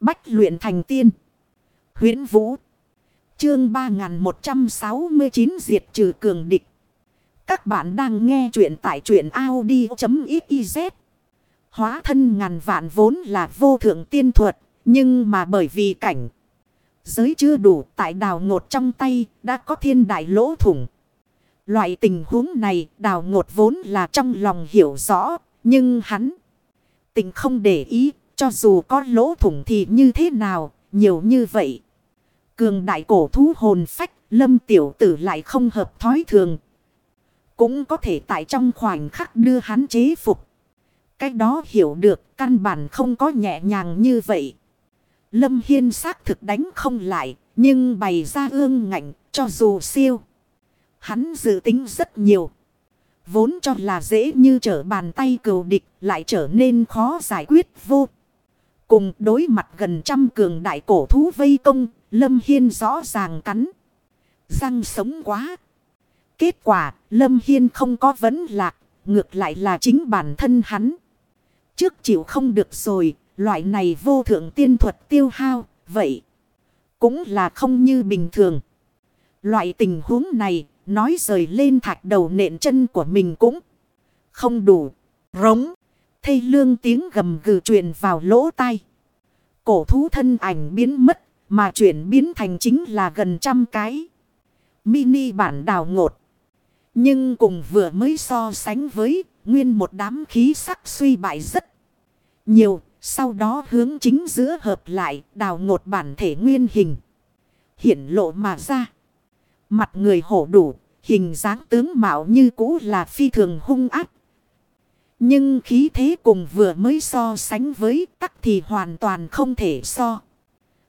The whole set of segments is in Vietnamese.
Bách luyện thành tiên. huyễn Vũ. Chương 3169 diệt trừ cường địch. Các bạn đang nghe truyện tại truyện Audi.xyz. Hóa thân ngàn vạn vốn là vô thượng tiên thuật. Nhưng mà bởi vì cảnh. Giới chưa đủ, tại đào ngột trong tay đã có thiên đại lỗ thủng. Loại tình huống này, đào ngột vốn là trong lòng hiểu rõ. Nhưng hắn tình không để ý. Cho dù có lỗ thủng thì như thế nào. Nhiều như vậy. Cường đại cổ thú hồn phách. Lâm tiểu tử lại không hợp thói thường. Cũng có thể tại trong khoảnh khắc đưa hắn chế phục. Cách đó hiểu được, căn bản không có nhẹ nhàng như vậy. Lâm Hiên xác thực đánh không lại. Nhưng bày ra ương ngạnh, cho dù siêu. Hắn dự tính rất nhiều. Vốn cho là dễ như trở bàn tay cừu địch, lại trở nên khó giải quyết vô. Cùng đối mặt gần trăm cường đại cổ thú vây công, Lâm Hiên rõ ràng cắn. Răng sống quá. Kết quả, Lâm Hiên không có vấn lạc, ngược lại là chính bản thân hắn. Trước chịu không được rồi, loại này vô thượng tiên thuật tiêu hao, vậy cũng là không như bình thường. Loại tình huống này, nói rời lên thạch đầu nện chân của mình cũng không đủ. Rống, thây lương tiếng gầm gừ truyền vào lỗ tai. Cổ thú thân ảnh biến mất, mà chuyển biến thành chính là gần trăm cái. Mini bản đào ngột. Nhưng cùng vừa mới so sánh với nguyên một đám khí sắc suy bại rất nhiều. Sau đó hướng chính giữa hợp lại đào ngột bản thể nguyên hình. Hiển lộ mà ra. Mặt người hổ đủ, hình dáng tướng mạo như cũ là phi thường hung ác. Nhưng khí thế cùng vừa mới so sánh với tắc thì hoàn toàn không thể so.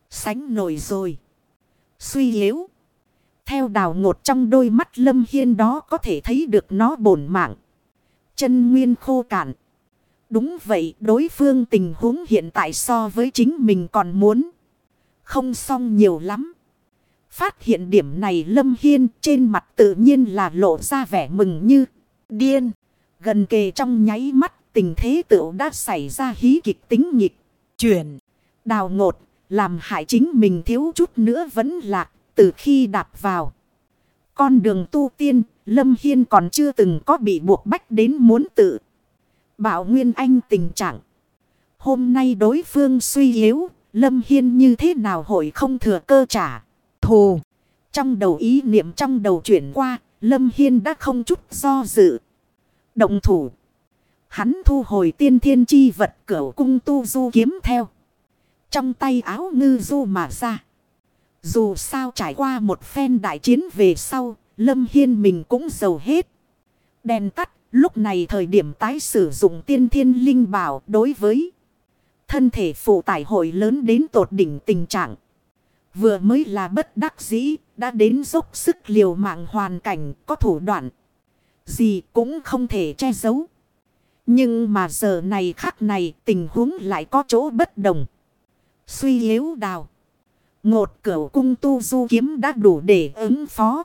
Sánh nổi rồi. Suy yếu. Theo đào ngột trong đôi mắt lâm hiên đó có thể thấy được nó bổn mạng. Chân nguyên khô cạn. Đúng vậy, đối phương tình huống hiện tại so với chính mình còn muốn. Không xong nhiều lắm. Phát hiện điểm này lâm hiên trên mặt tự nhiên là lộ ra vẻ mừng như điên. Gần kề trong nháy mắt tình thế tựu đã xảy ra hí kịch tính nghịch. Chuyển. Đào ngột làm hại chính mình thiếu chút nữa vẫn lạc từ khi đạp vào. Con đường tu tiên, Lâm Hiên còn chưa từng có bị buộc bách đến muốn tự. Bảo Nguyên Anh tình trạng. Hôm nay đối phương suy yếu, Lâm Hiên như thế nào hội không thừa cơ trả. Thù. Trong đầu ý niệm trong đầu chuyển qua, Lâm Hiên đã không chút do dự. Động thủ. Hắn thu hồi tiên thiên chi vật cửu cung tu du kiếm theo. Trong tay áo ngư du mà ra. Dù sao trải qua một phen đại chiến về sau, Lâm Hiên mình cũng giàu hết. Đèn tắt, lúc này thời điểm tái sử dụng tiên thiên linh bảo đối với thân thể phụ tải hội lớn đến tột đỉnh tình trạng. Vừa mới là bất đắc dĩ, đã đến dốc sức liều mạng hoàn cảnh có thủ đoạn. Gì cũng không thể che giấu. Nhưng mà giờ này khắc này tình huống lại có chỗ bất đồng. Suy yếu đào. Ngột cửu cung tu du kiếm đã đủ để ứng phó.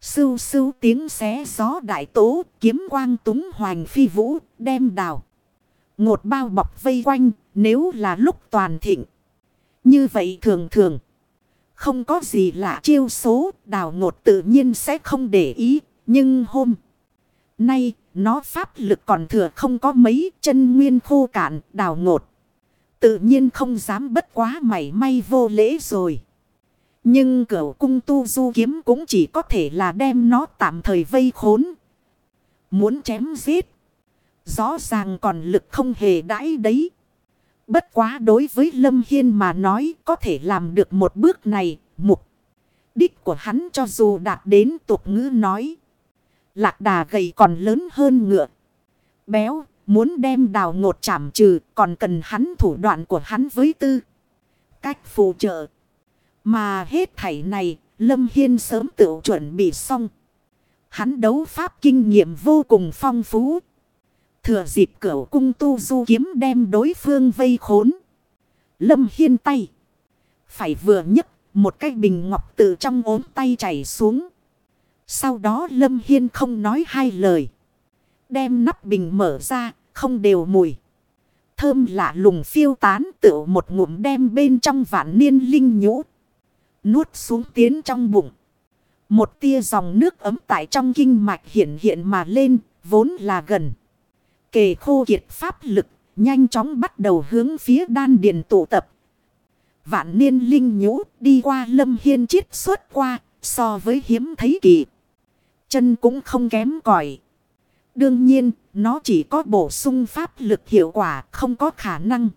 Sưu sưu tiếng xé gió đại tố, kiếm quang túng hoành phi vũ, đem đào. Ngột bao bọc vây quanh, nếu là lúc toàn thịnh. Như vậy thường thường. Không có gì lạ chiêu số, đào ngột tự nhiên sẽ không để ý. Nhưng hôm nay, nó pháp lực còn thừa không có mấy chân nguyên khô cạn, đào ngột. Tự nhiên không dám bất quá mảy may vô lễ rồi. Nhưng cửu cung tu du kiếm cũng chỉ có thể là đem nó tạm thời vây khốn. Muốn chém giết. Rõ ràng còn lực không hề đãi đấy. Bất quá đối với Lâm Hiên mà nói có thể làm được một bước này. Mục đích của hắn cho dù đạt đến tục ngữ nói. Lạc đà gầy còn lớn hơn ngựa. Béo, Muốn đem đào ngột chảm trừ, còn cần hắn thủ đoạn của hắn với tư. Cách phù trợ. Mà hết thảy này, Lâm Hiên sớm tự chuẩn bị xong. Hắn đấu pháp kinh nghiệm vô cùng phong phú. Thừa dịp cửa cung tu du kiếm đem đối phương vây khốn. Lâm Hiên tay. Phải vừa nhấc, một cái bình ngọc từ trong ốm tay chảy xuống. Sau đó Lâm Hiên không nói hai lời. Đem nắp bình mở ra, không đều mùi. Thơm lạ lùng phiêu tán tự một ngụm đem bên trong vạn niên linh nhũ. Nuốt xuống tiến trong bụng. Một tia dòng nước ấm tại trong kinh mạch hiện hiện mà lên, vốn là gần. Kề khô kiệt pháp lực, nhanh chóng bắt đầu hướng phía đan điền tụ tập. Vạn niên linh nhũ đi qua lâm hiên chiết xuất qua, so với hiếm thấy kỳ. Chân cũng không kém cỏi Đương nhiên, nó chỉ có bổ sung pháp lực hiệu quả, không có khả năng.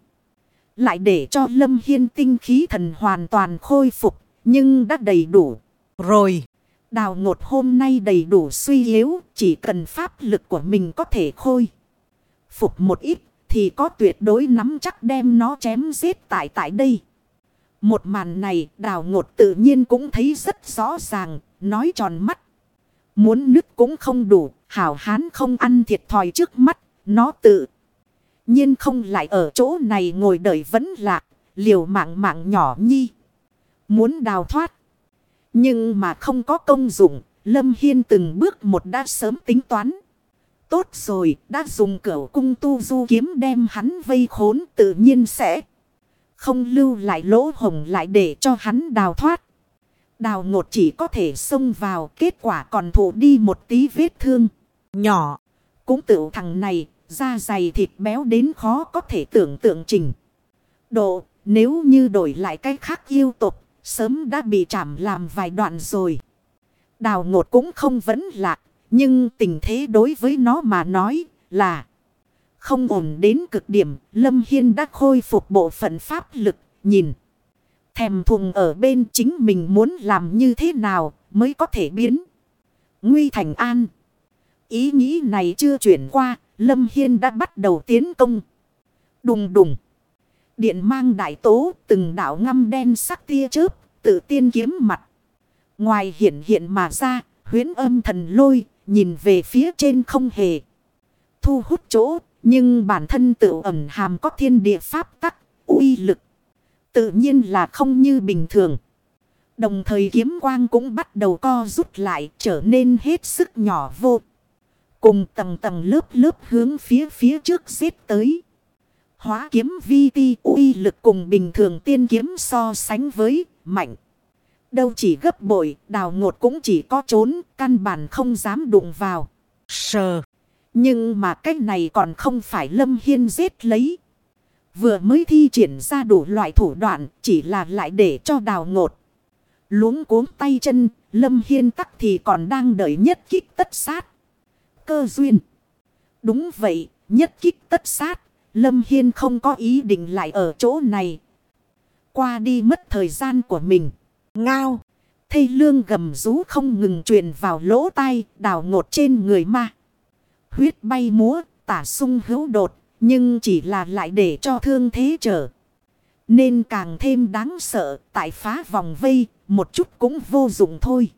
Lại để cho lâm hiên tinh khí thần hoàn toàn khôi phục, nhưng đã đầy đủ. Rồi, đào ngột hôm nay đầy đủ suy yếu, chỉ cần pháp lực của mình có thể khôi. Phục một ít, thì có tuyệt đối nắm chắc đem nó chém giết tại tại đây. Một màn này đào ngột tự nhiên cũng thấy rất rõ ràng, nói tròn mắt. Muốn nứt cũng không đủ, hảo hán không ăn thiệt thòi trước mắt, nó tự. nhiên không lại ở chỗ này ngồi đợi vẫn lạc, liều mạng mạng nhỏ nhi. Muốn đào thoát. Nhưng mà không có công dụng, Lâm Hiên từng bước một đã sớm tính toán. Tốt rồi, đã dùng cửa cung tu du kiếm đem hắn vây khốn tự nhiên sẽ không lưu lại lỗ hồng lại để cho hắn đào thoát. Đào ngột chỉ có thể xông vào, kết quả còn thụ đi một tí vết thương. Nhỏ. Cũng tự thằng này, da dày thịt béo đến khó có thể tưởng tượng trình. Độ, nếu như đổi lại cái khác yêu tục, sớm đã bị chảm làm vài đoạn rồi. Đào ngột cũng không vẫn lạc. Nhưng tình thế đối với nó mà nói là không ổn đến cực điểm. Lâm Hiên đã khôi phục bộ phận pháp lực. Nhìn. Thèm thùng ở bên chính mình muốn làm như thế nào mới có thể biến. Nguy thành an. Ý nghĩ này chưa chuyển qua. Lâm Hiên đã bắt đầu tiến công. Đùng đùng. Điện mang đại tố, từng đảo ngăm đen sắc tia chớp. Tự tiên kiếm mặt. Ngoài hiện hiện mà ra. Huyến âm thần lôi. Nhìn về phía trên không hề. Thu hút chỗ. Nhưng bản thân tự ẩn hàm có thiên địa pháp tắc. uy lực. Tự nhiên là không như bình thường. Đồng thời kiếm quang cũng bắt đầu co rút lại trở nên hết sức nhỏ vô. Cùng tầng tầng lớp lớp hướng phía phía trước xếp tới. Hóa kiếm vi ti uy lực cùng bình thường tiên kiếm so sánh với mạnh. Đâu chỉ gấp bội, đào ngột cũng chỉ có trốn, căn bản không dám đụng vào. Sờ. Nhưng mà cái này còn không phải lâm hiên giết lấy. Vừa mới thi triển ra đủ loại thủ đoạn chỉ là lại để cho đào ngột. Luống cuống tay chân, Lâm Hiên tắc thì còn đang đợi nhất kích tất sát. Cơ duyên. Đúng vậy, nhất kích tất sát. Lâm Hiên không có ý định lại ở chỗ này. Qua đi mất thời gian của mình. Ngao. Thây lương gầm rú không ngừng truyền vào lỗ tai đào ngột trên người ma. Huyết bay múa, tả sung hữu đột, nhưng chỉ là lại để cho thương thế trở. Nên càng thêm đáng sợ, tại phá vòng vây, một chút cũng vô dụng thôi.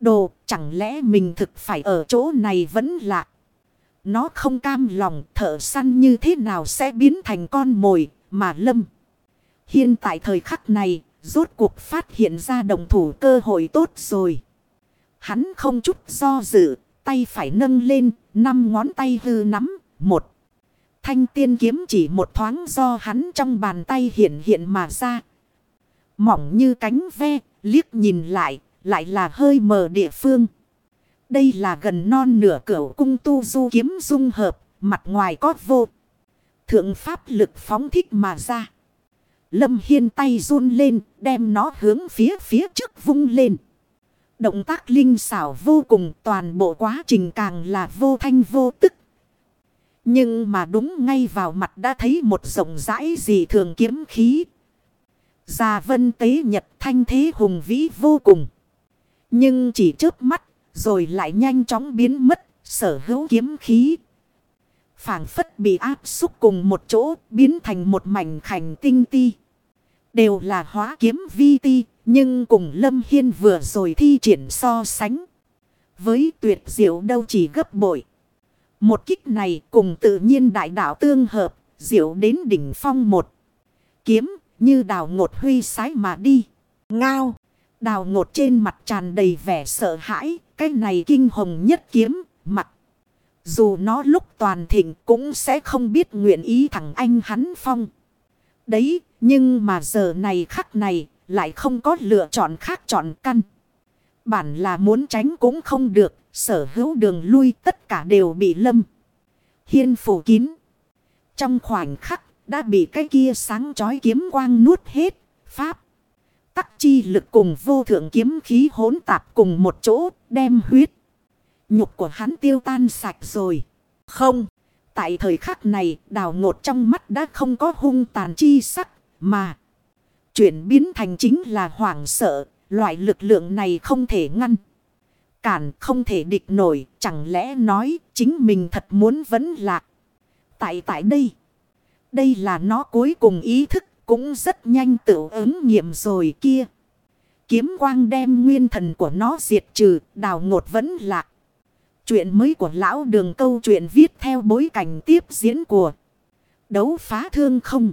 Đồ, chẳng lẽ mình thực phải ở chỗ này vẫn lạc. Nó không cam lòng, thợ săn như thế nào sẽ biến thành con mồi, mà lâm. Hiện tại thời khắc này, rốt cuộc phát hiện ra đồng thủ cơ hội tốt rồi. Hắn không chút do dự, tay phải nâng lên, năm ngón tay hư nắm, một. Thanh tiên kiếm chỉ một thoáng do hắn trong bàn tay hiện hiện mà ra. Mỏng như cánh ve, liếc nhìn lại, lại là hơi mờ địa phương. Đây là gần non nửa cửa cung tu du kiếm dung hợp, mặt ngoài có vô. Thượng pháp lực phóng thích mà ra. Lâm Hiên tay run lên, đem nó hướng phía phía trước vung lên. Động tác linh xảo vô cùng toàn bộ quá trình càng là vô thanh vô tức. Nhưng mà đúng ngay vào mặt đã thấy một rộng rãi gì thường kiếm khí. Già vân tế nhật thanh thế hùng vĩ vô cùng. Nhưng chỉ trước mắt, rồi lại nhanh chóng biến mất, sở hữu kiếm khí. phảng phất bị áp xúc cùng một chỗ, biến thành một mảnh khảnh tinh ti. Đều là hóa kiếm vi ti, nhưng cùng Lâm Hiên vừa rồi thi triển so sánh. Với tuyệt diệu đâu chỉ gấp bội. Một kích này cùng tự nhiên đại đạo tương hợp, diệu đến đỉnh phong một. Kiếm như đào ngột huy sái mà đi. Ngao, đào ngột trên mặt tràn đầy vẻ sợ hãi, cái này kinh hồng nhất kiếm, mặt. Dù nó lúc toàn thịnh cũng sẽ không biết nguyện ý thằng anh hắn phong. Đấy, nhưng mà giờ này khắc này lại không có lựa chọn khác chọn căn. Bản là muốn tránh cũng không được, sở hữu đường lui tất cả đều bị lâm. Hiên phủ kín. Trong khoảnh khắc đã bị cái kia sáng chói kiếm quang nuốt hết, pháp. Tắc chi lực cùng vô thượng kiếm khí hỗn tạp cùng một chỗ đem huyết. Nhục của hắn tiêu tan sạch rồi. Không. Tại thời khắc này đào ngột trong mắt đã không có hung tàn chi sắc mà. Chuyển biến thành chính là hoảng sợ. Loại lực lượng này không thể ngăn. Cản không thể địch nổi. Chẳng lẽ nói chính mình thật muốn vẫn lạc. Tại tại đây. Đây là nó cuối cùng ý thức. Cũng rất nhanh tự ứng nghiệm rồi kia. Kiếm quang đem nguyên thần của nó diệt trừ. Đào ngột vẫn lạc. Chuyện mới của lão đường câu chuyện viết theo bối cảnh tiếp diễn của đấu phá thương không.